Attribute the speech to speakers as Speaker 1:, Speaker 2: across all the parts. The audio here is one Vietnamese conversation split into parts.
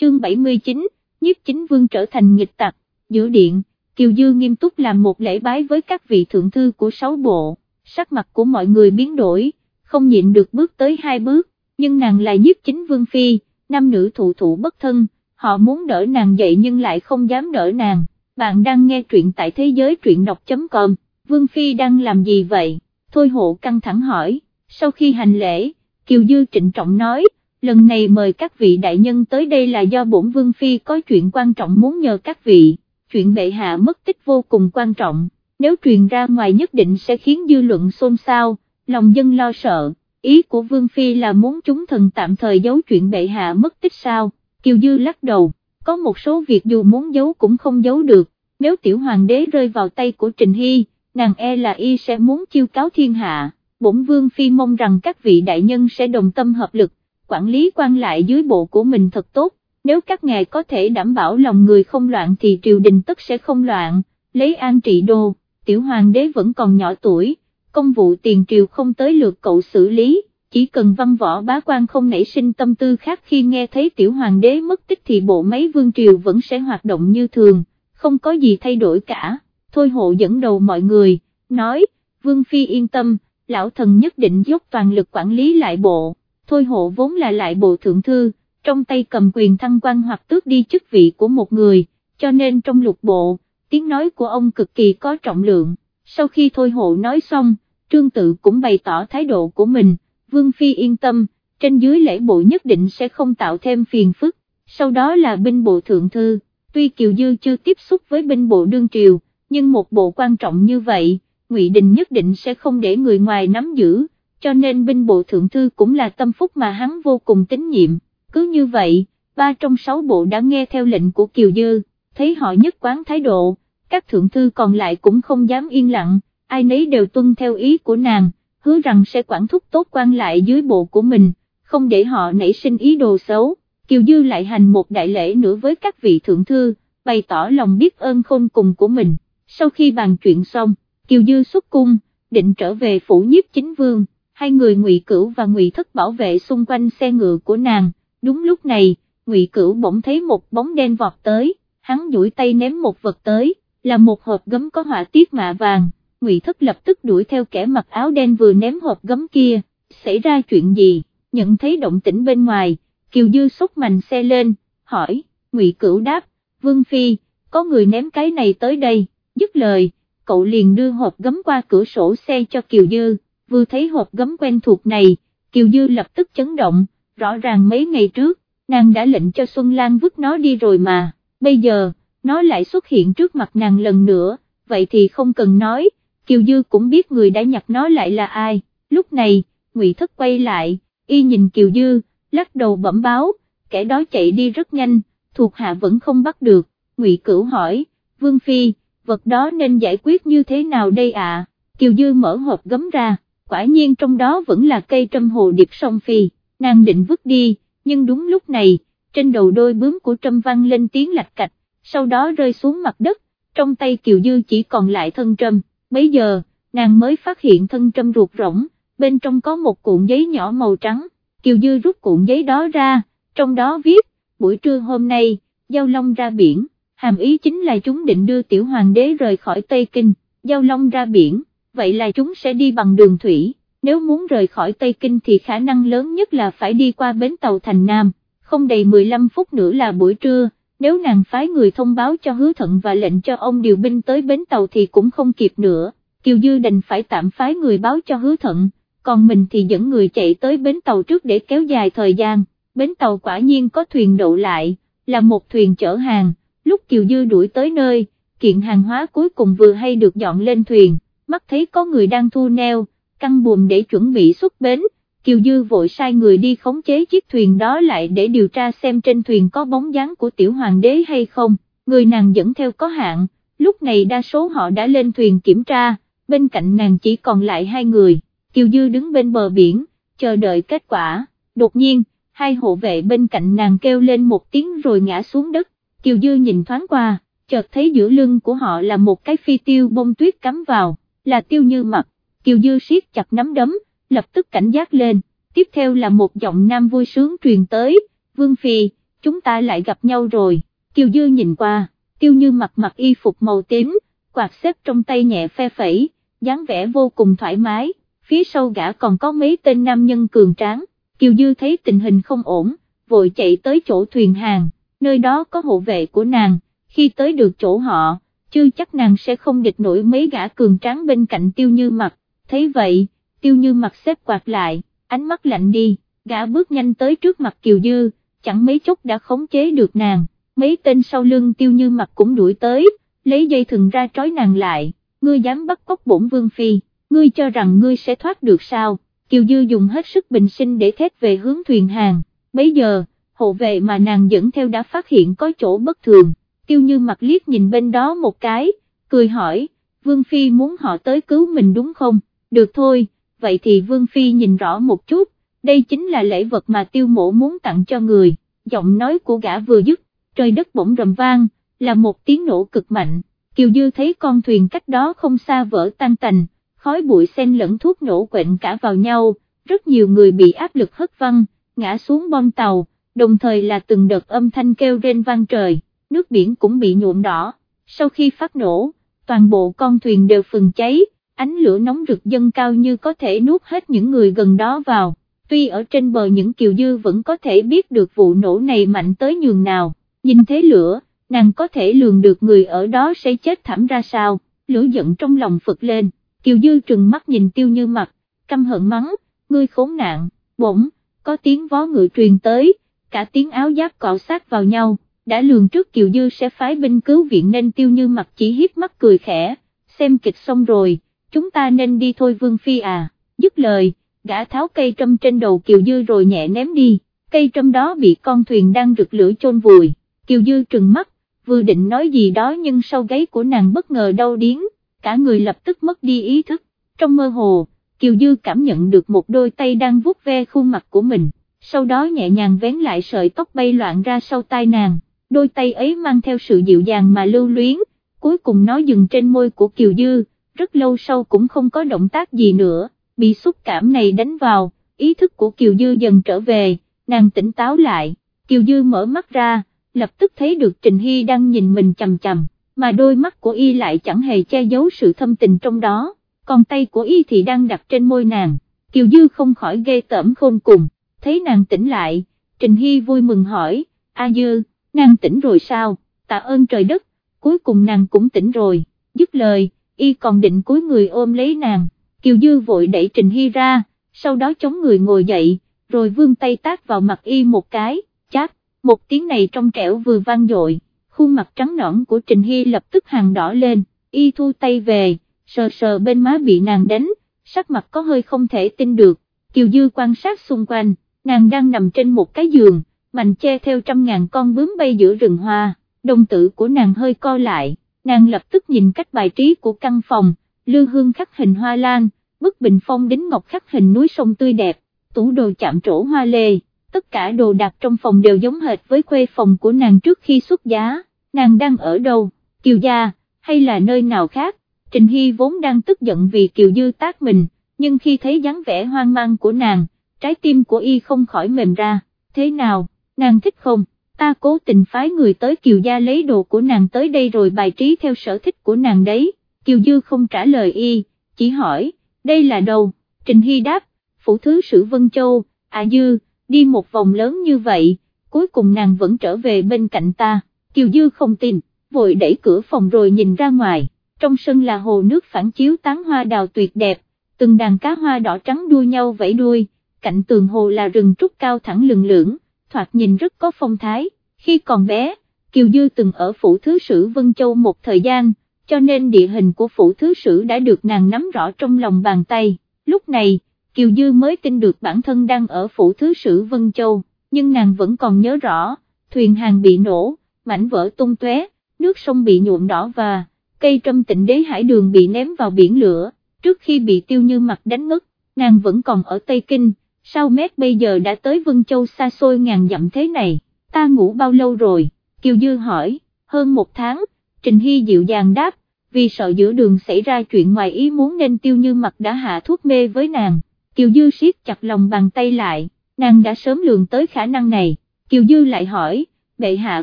Speaker 1: chương 79, nhiếp chính vương trở thành nghịch tặc, giữa điện, Kiều Dư nghiêm túc làm một lễ bái với các vị thượng thư của sáu bộ, sắc mặt của mọi người biến đổi, không nhịn được bước tới hai bước, nhưng nàng là nhiếp chính vương phi, nam nữ thụ thụ bất thân, họ muốn đỡ nàng dậy nhưng lại không dám đỡ nàng, bạn đang nghe truyện tại thế giới truyện đọc.com, vương phi đang làm gì vậy, thôi hộ căng thẳng hỏi, sau khi hành lễ, Kiều Dư trịnh trọng nói, lần này mời các vị đại nhân tới đây là do bổn vương phi có chuyện quan trọng muốn nhờ các vị, chuyện bệ hạ mất tích vô cùng quan trọng, nếu truyền ra ngoài nhất định sẽ khiến dư luận xôn xao, lòng dân lo sợ, ý của vương phi là muốn chúng thần tạm thời giấu chuyện bệ hạ mất tích sao, kiều dư lắc đầu, có một số việc dù muốn giấu cũng không giấu được, nếu tiểu hoàng đế rơi vào tay của Trình Hy, nàng e là y sẽ muốn chiêu cáo thiên hạ, bổn vương phi mong rằng các vị đại nhân sẽ đồng tâm hợp lực, quản lý quan lại dưới bộ của mình thật tốt, nếu các ngài có thể đảm bảo lòng người không loạn thì triều đình tất sẽ không loạn, lấy an trị đô, tiểu hoàng đế vẫn còn nhỏ tuổi, công vụ tiền triều không tới lượt cậu xử lý, chỉ cần văn võ bá quan không nảy sinh tâm tư khác khi nghe thấy tiểu hoàng đế mất tích thì bộ máy vương triều vẫn sẽ hoạt động như thường, không có gì thay đổi cả, thôi hộ dẫn đầu mọi người, nói, vương phi yên tâm, lão thần nhất định dốc toàn lực quản lý lại bộ, thôi hộ vốn là lại bộ thượng thư, trong tay cầm quyền thăng quan hoặc tước đi chức vị của một người, cho nên trong lục bộ, tiếng nói của ông cực kỳ có trọng lượng, sau khi thôi hộ nói xong, trương tự cũng bày tỏ thái độ của mình, vương phi yên tâm, trên dưới lễ bộ nhất định sẽ không tạo thêm phiền phức, sau đó là binh bộ thượng thư, tuy Kiều Dư chưa tiếp xúc với binh bộ đương triều, nhưng một bộ quan trọng như vậy, Ngụy Đình nhất định sẽ không để người ngoài nắm giữ, cho nên binh bộ thượng thư cũng là tâm phúc mà hắn vô cùng tín nhiệm, cứ như vậy, ba trong sáu bộ đã nghe theo lệnh của Kiều Dư, thấy họ nhất quán thái độ, các thượng thư còn lại cũng không dám yên lặng, ai nấy đều tuân theo ý của nàng, hứa rằng sẽ quản thúc tốt quan lại dưới bộ của mình, không để họ nảy sinh ý đồ xấu, Kiều Dư lại hành một đại lễ nữa với các vị thượng thư, bày tỏ lòng biết ơn khôn cùng của mình, sau khi bàn chuyện xong, Kiều Dư xuất cung, định trở về phủ nhiếp chính vương, hai người ngụy Cửu và ngụy Thất bảo vệ xung quanh xe ngựa của nàng, đúng lúc này, ngụy Cửu bỗng thấy một bóng đen vọt tới, hắn duỗi tay ném một vật tới, là một hộp gấm có họa tiết mạ vàng, ngụy Thất lập tức đuổi theo kẻ mặc áo đen vừa ném hộp gấm kia, xảy ra chuyện gì, nhận thấy động tĩnh bên ngoài, Kiều Dư xúc mạnh xe lên, hỏi, ngụy Cửu đáp, Vương Phi, có người ném cái này tới đây, dứt lời cậu liền đưa hộp gấm qua cửa sổ xe cho Kiều Dư, vừa thấy hộp gấm quen thuộc này, Kiều Dư lập tức chấn động, rõ ràng mấy ngày trước, nàng đã lệnh cho Xuân Lan vứt nó đi rồi mà, bây giờ, nó lại xuất hiện trước mặt nàng lần nữa, vậy thì không cần nói, Kiều Dư cũng biết người đã nhặt nó lại là ai, lúc này, Ngụy Thất quay lại, y nhìn Kiều Dư, lắc đầu bẩm báo, kẻ đó chạy đi rất nhanh, thuộc hạ vẫn không bắt được, Ngụy Cửu hỏi, Vương Phi, vật đó nên giải quyết như thế nào đây ạ, Kiều Dư mở hộp gấm ra, quả nhiên trong đó vẫn là cây trâm hồ điệp song phi, nàng định vứt đi, nhưng đúng lúc này, trên đầu đôi bướm của trâm văng lên tiếng lạch cạch, sau đó rơi xuống mặt đất, trong tay Kiều Dư chỉ còn lại thân trâm, bấy giờ, nàng mới phát hiện thân trâm ruột rỗng, bên trong có một cuộn giấy nhỏ màu trắng, Kiều Dư rút cuộn giấy đó ra, trong đó viết, buổi trưa hôm nay, giao long ra biển hàm ý chính là chúng định đưa tiểu hoàng đế rời khỏi Tây Kinh, giao long ra biển, vậy là chúng sẽ đi bằng đường thủy, nếu muốn rời khỏi Tây Kinh thì khả năng lớn nhất là phải đi qua bến tàu thành Nam, không đầy 15 phút nữa là buổi trưa, nếu nàng phái người thông báo cho hứa thận và lệnh cho ông điều binh tới bến tàu thì cũng không kịp nữa, Kiều Dư đành phải tạm phái người báo cho hứa thận, còn mình thì dẫn người chạy tới bến tàu trước để kéo dài thời gian, bến tàu quả nhiên có thuyền đậu lại, là một thuyền chở hàng. Lúc Kiều Dư đuổi tới nơi, kiện hàng hóa cuối cùng vừa hay được dọn lên thuyền, mắt thấy có người đang thu neo, căng buồm để chuẩn bị xuất bến, Kiều Dư vội sai người đi khống chế chiếc thuyền đó lại để điều tra xem trên thuyền có bóng dáng của tiểu hoàng đế hay không, người nàng dẫn theo có hạn, lúc này đa số họ đã lên thuyền kiểm tra, bên cạnh nàng chỉ còn lại hai người, Kiều Dư đứng bên bờ biển, chờ đợi kết quả, đột nhiên, hai hộ vệ bên cạnh nàng kêu lên một tiếng rồi ngã xuống đất, Kiều Dư nhìn thoáng qua, chợt thấy giữa lưng của họ là một cái phi tiêu bông tuyết cắm vào, là tiêu như mặt, Kiều Dư siết chặt nắm đấm, lập tức cảnh giác lên, tiếp theo là một giọng nam vui sướng truyền tới, Vương Phi, chúng ta lại gặp nhau rồi, Kiều Dư nhìn qua, tiêu như mặc mặc y phục màu tím, quạt xếp trong tay nhẹ phe phẩy, dáng vẻ vô cùng thoải mái, phía sau gã còn có mấy tên nam nhân cường tráng, Kiều Dư thấy tình hình không ổn, vội chạy tới chỗ thuyền hàng, nơi đó có hộ vệ của nàng, khi tới được chỗ họ, chưa chắc nàng sẽ không địch nổi mấy gã cường tráng bên cạnh tiêu như mặt, thấy vậy, tiêu như mặt xếp quạt lại, ánh mắt lạnh đi, gã bước nhanh tới trước mặt Kiều Dư, chẳng mấy chốc đã khống chế được nàng, mấy tên sau lưng tiêu như mặt cũng đuổi tới, lấy dây thừng ra trói nàng lại, ngươi dám bắt cóc bổn vương phi, ngươi cho rằng ngươi sẽ thoát được sao, Kiều Dư dùng hết sức bình sinh để thét về hướng thuyền hàng, bấy giờ, hộ vệ mà nàng dẫn theo đã phát hiện có chỗ bất thường, tiêu như mặt liếc nhìn bên đó một cái, cười hỏi, Vương Phi muốn họ tới cứu mình đúng không, được thôi, vậy thì Vương Phi nhìn rõ một chút, đây chính là lễ vật mà tiêu mộ muốn tặng cho người, giọng nói của gã vừa dứt, trời đất bỗng rầm vang, là một tiếng nổ cực mạnh, Kiều Dư thấy con thuyền cách đó không xa vỡ tan tành, khói bụi xen lẫn thuốc nổ quện cả vào nhau, rất nhiều người bị áp lực hất văng, ngã xuống bom tàu, đồng thời là từng đợt âm thanh kêu rên vang trời, nước biển cũng bị nhuộm đỏ, sau khi phát nổ, toàn bộ con thuyền đều phừng cháy, ánh lửa nóng rực dâng cao như có thể nuốt hết những người gần đó vào, tuy ở trên bờ những kiều dư vẫn có thể biết được vụ nổ này mạnh tới nhường nào, nhìn thấy lửa, nàng có thể lường được người ở đó sẽ chết thảm ra sao, lửa giận trong lòng phật lên, kiều dư trừng mắt nhìn tiêu như mặt, căm hận mắng, ngươi khốn nạn, bỗng, có tiếng vó ngựa truyền tới, cả tiếng áo giáp cọ sát vào nhau, đã lường trước Kiều Dư sẽ phái binh cứu viện nên tiêu như mặt chỉ hiếp mắt cười khẽ, xem kịch xong rồi, chúng ta nên đi thôi Vương Phi à, dứt lời, gã tháo cây trâm trên đầu Kiều Dư rồi nhẹ ném đi, cây trâm đó bị con thuyền đang rực lửa chôn vùi, Kiều Dư trừng mắt, vừa định nói gì đó nhưng sau gáy của nàng bất ngờ đau điếng, cả người lập tức mất đi ý thức, trong mơ hồ, Kiều Dư cảm nhận được một đôi tay đang vuốt ve khuôn mặt của mình, sau đó nhẹ nhàng vén lại sợi tóc bay loạn ra sau tai nàng, đôi tay ấy mang theo sự dịu dàng mà lưu luyến, cuối cùng nó dừng trên môi của Kiều Dư, rất lâu sau cũng không có động tác gì nữa, bị xúc cảm này đánh vào, ý thức của Kiều Dư dần trở về, nàng tỉnh táo lại, Kiều Dư mở mắt ra, lập tức thấy được Trình Hy đang nhìn mình chầm chầm, mà đôi mắt của y lại chẳng hề che giấu sự thâm tình trong đó, còn tay của y thì đang đặt trên môi nàng, Kiều Dư không khỏi ghê tởm khôn cùng, thấy nàng tỉnh lại, Trình Hy vui mừng hỏi, A Dư, nàng tỉnh rồi sao, tạ ơn trời đất, cuối cùng nàng cũng tỉnh rồi, dứt lời, y còn định cúi người ôm lấy nàng, Kiều Dư vội đẩy Trình Hy ra, sau đó chống người ngồi dậy, rồi vươn tay tác vào mặt y một cái, chát, một tiếng này trong trẻo vừa vang dội, khuôn mặt trắng nõn của Trình Hy lập tức hàng đỏ lên, y thu tay về, sờ sờ bên má bị nàng đánh, sắc mặt có hơi không thể tin được, Kiều Dư quan sát xung quanh, nàng đang nằm trên một cái giường, mạnh che theo trăm ngàn con bướm bay giữa rừng hoa, đồng tử của nàng hơi co lại, nàng lập tức nhìn cách bài trí của căn phòng, lưu hương khắc hình hoa lan, bức bình phong đính ngọc khắc hình núi sông tươi đẹp, tủ đồ chạm trổ hoa lê, tất cả đồ đạc trong phòng đều giống hệt với khuê phòng của nàng trước khi xuất giá, nàng đang ở đâu, Kiều Gia, hay là nơi nào khác, Trình Hy vốn đang tức giận vì Kiều Dư tác mình, nhưng khi thấy dáng vẻ hoang mang của nàng, trái tim của y không khỏi mềm ra, thế nào, nàng thích không, ta cố tình phái người tới Kiều Gia lấy đồ của nàng tới đây rồi bài trí theo sở thích của nàng đấy, Kiều Dư không trả lời y, chỉ hỏi, đây là đâu, Trình Hy đáp, phủ thứ sử Vân Châu, à Dư, đi một vòng lớn như vậy, cuối cùng nàng vẫn trở về bên cạnh ta, Kiều Dư không tin, vội đẩy cửa phòng rồi nhìn ra ngoài, trong sân là hồ nước phản chiếu tán hoa đào tuyệt đẹp, từng đàn cá hoa đỏ trắng đua nhau vẫy đuôi, cạnh tường hồ là rừng trúc cao thẳng lừng lưỡng, thoạt nhìn rất có phong thái, khi còn bé, Kiều Dư từng ở phủ thứ sử Vân Châu một thời gian, cho nên địa hình của phủ thứ sử đã được nàng nắm rõ trong lòng bàn tay, lúc này, Kiều Dư mới tin được bản thân đang ở phủ thứ sử Vân Châu, nhưng nàng vẫn còn nhớ rõ, thuyền hàng bị nổ, mảnh vỡ tung tóe, nước sông bị nhuộm đỏ và cây trâm tịnh đế hải đường bị ném vào biển lửa, trước khi bị tiêu như mặt đánh ngất, nàng vẫn còn ở Tây Kinh, sao mét bây giờ đã tới Vân Châu xa xôi ngàn dặm thế này, ta ngủ bao lâu rồi, Kiều Dư hỏi, hơn một tháng, Trình Hy dịu dàng đáp, vì sợ giữa đường xảy ra chuyện ngoài ý muốn nên tiêu như mặt đã hạ thuốc mê với nàng, Kiều Dư siết chặt lòng bàn tay lại, nàng đã sớm lường tới khả năng này, Kiều Dư lại hỏi, bệ hạ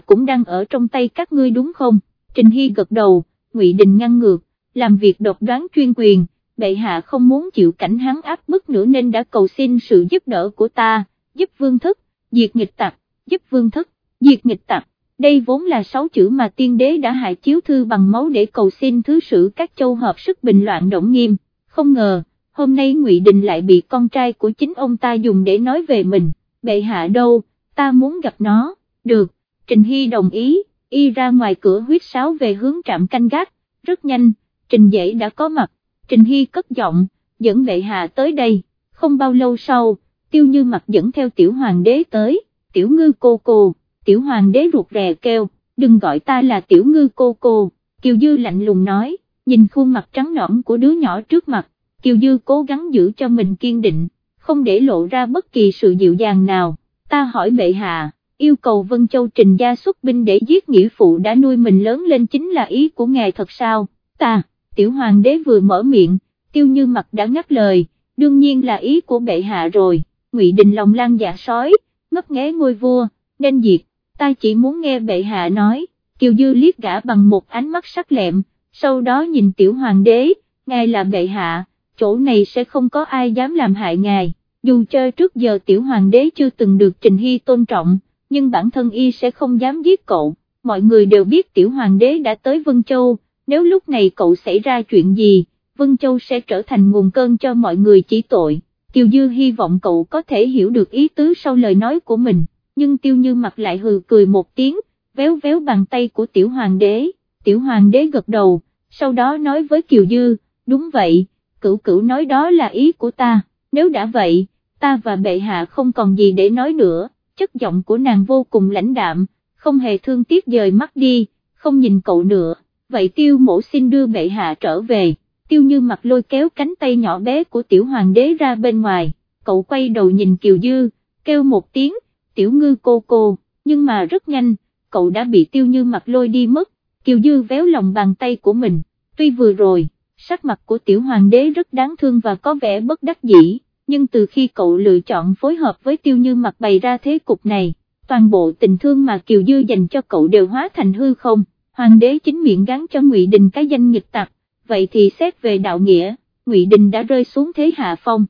Speaker 1: cũng đang ở trong tay các ngươi đúng không, Trình Hy gật đầu, Ngụy Đình ngăn ngược, làm việc độc đoán chuyên quyền, bệ hạ không muốn chịu cảnh hắn áp bức nữa nên đã cầu xin sự giúp đỡ của ta, giúp vương thức, diệt nghịch tặc, giúp vương thức, diệt nghịch tặc. Đây vốn là sáu chữ mà tiên đế đã hại chiếu thư bằng máu để cầu xin thứ sử các châu hợp sức bình loạn động nghiêm, không ngờ, hôm nay Ngụy Đình lại bị con trai của chính ông ta dùng để nói về mình, bệ hạ đâu, ta muốn gặp nó, được, Trình Hy đồng ý, y ra ngoài cửa huyết sáo về hướng trạm canh gác, rất nhanh, Trình Dễ đã có mặt, Trình Hy cất giọng, dẫn bệ hạ tới đây, không bao lâu sau, tiêu như mặt dẫn theo tiểu hoàng đế tới, tiểu ngư cô cô, tiểu hoàng đế ruột rè kêu, đừng gọi ta là tiểu ngư cô cô, Kiều Dư lạnh lùng nói, nhìn khuôn mặt trắng nõn của đứa nhỏ trước mặt, Kiều Dư cố gắng giữ cho mình kiên định, không để lộ ra bất kỳ sự dịu dàng nào, ta hỏi bệ hạ, yêu cầu Vân Châu trình gia xuất binh để giết nghĩa phụ đã nuôi mình lớn lên chính là ý của ngài thật sao, ta, tiểu hoàng đế vừa mở miệng, tiêu như mặt đã ngắt lời, đương nhiên là ý của bệ hạ rồi, ngụy Đình lòng lan dạ sói, ngấp nghé ngôi vua, nên diệt, ta chỉ muốn nghe bệ hạ nói, Kiều Dư liếc gã bằng một ánh mắt sắc lẹm, sau đó nhìn tiểu hoàng đế, ngài là bệ hạ, chỗ này sẽ không có ai dám làm hại ngài, dù chơi trước giờ tiểu hoàng đế chưa từng được Trình Hy tôn trọng, nhưng bản thân y sẽ không dám giết cậu, mọi người đều biết tiểu hoàng đế đã tới Vân Châu, nếu lúc này cậu xảy ra chuyện gì, Vân Châu sẽ trở thành nguồn cơn cho mọi người chỉ tội. Kiều Dư hy vọng cậu có thể hiểu được ý tứ sau lời nói của mình, nhưng Tiêu Như mặt lại hừ cười một tiếng, véo véo bàn tay của tiểu hoàng đế, tiểu hoàng đế gật đầu, sau đó nói với Kiều Dư, đúng vậy, cửu cửu nói đó là ý của ta, nếu đã vậy, ta và bệ hạ không còn gì để nói nữa, chất giọng của nàng vô cùng lãnh đạm, không hề thương tiếc dời mắt đi, không nhìn cậu nữa, vậy tiêu mổ xin đưa bệ hạ trở về, tiêu như mặt lôi kéo cánh tay nhỏ bé của tiểu hoàng đế ra bên ngoài, cậu quay đầu nhìn Kiều Dư, kêu một tiếng, tiểu ngư cô cô, nhưng mà rất nhanh, cậu đã bị tiêu như mặt lôi đi mất, Kiều Dư véo lòng bàn tay của mình, tuy vừa rồi, sắc mặt của tiểu hoàng đế rất đáng thương và có vẻ bất đắc dĩ, nhưng từ khi cậu lựa chọn phối hợp với tiêu như mặt bày ra thế cục này, toàn bộ tình thương mà Kiều Dư dành cho cậu đều hóa thành hư không, hoàng đế chính miệng gắn cho Ngụy Đình cái danh nghịch tặc, vậy thì xét về đạo nghĩa, Ngụy Đình đã rơi xuống thế hạ phong.